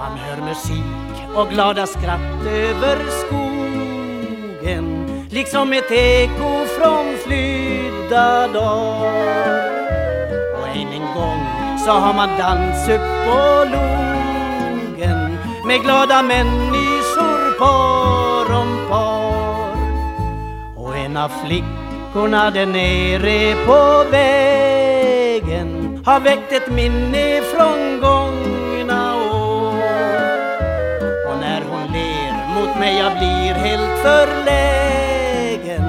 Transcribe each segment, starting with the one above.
Man hör musik och glada skratt över skogen liksom ett eko från flydda dagar. Och än en gång så har man dans upp på logen med glada människor par om par. Och en av flickorna där nere på vägen har väckt ett minne från gången men jag blir helt förlägen.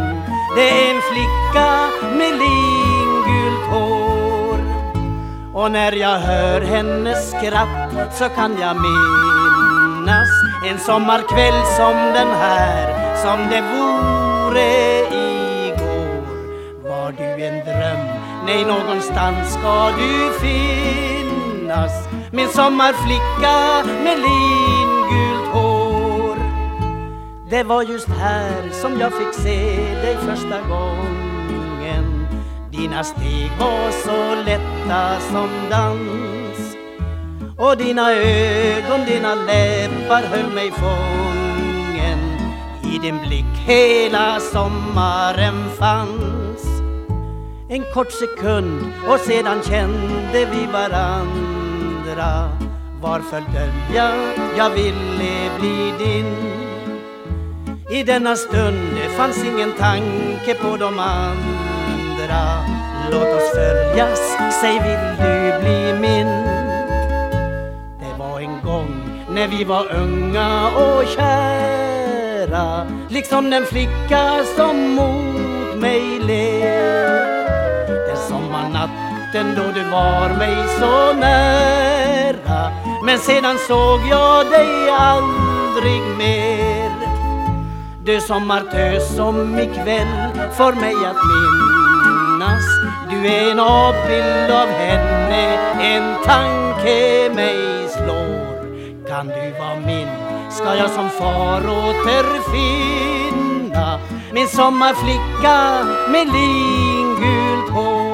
Det är en flicka med lingult hår. Och när jag hör hennes skratt så kan jag minnas en sommarkväll som den här, som det vore igår. Var du en dröm? Nej, någonstans ska du finnas. Min sommarflicka med lingult Det var just här som jag fick se dig första gången. Dina steg var så lätta som dans. Och dina ögon, dina läppar höll mig fången. I din blick hela sommaren fanns. En kort sekund och sedan kände vi varandra. Varför dölja, jag ville bli din. I denna stund det fanns ingen tanke på de andra. Låt oss följas, säg vill du bli min? Det var en gång när vi var unga och kära. Liksom den flicka som mot mig ler. Den sommarnatten då du var mig så nära. Men sedan såg jag dig aldrig mer. Du sommartös som ikväll får mig att minnas. Du är en avbild av henne, en tanke mig slår. Kan du vara min, ska jag som far återfinna? Min sommarflicka med lingult hår.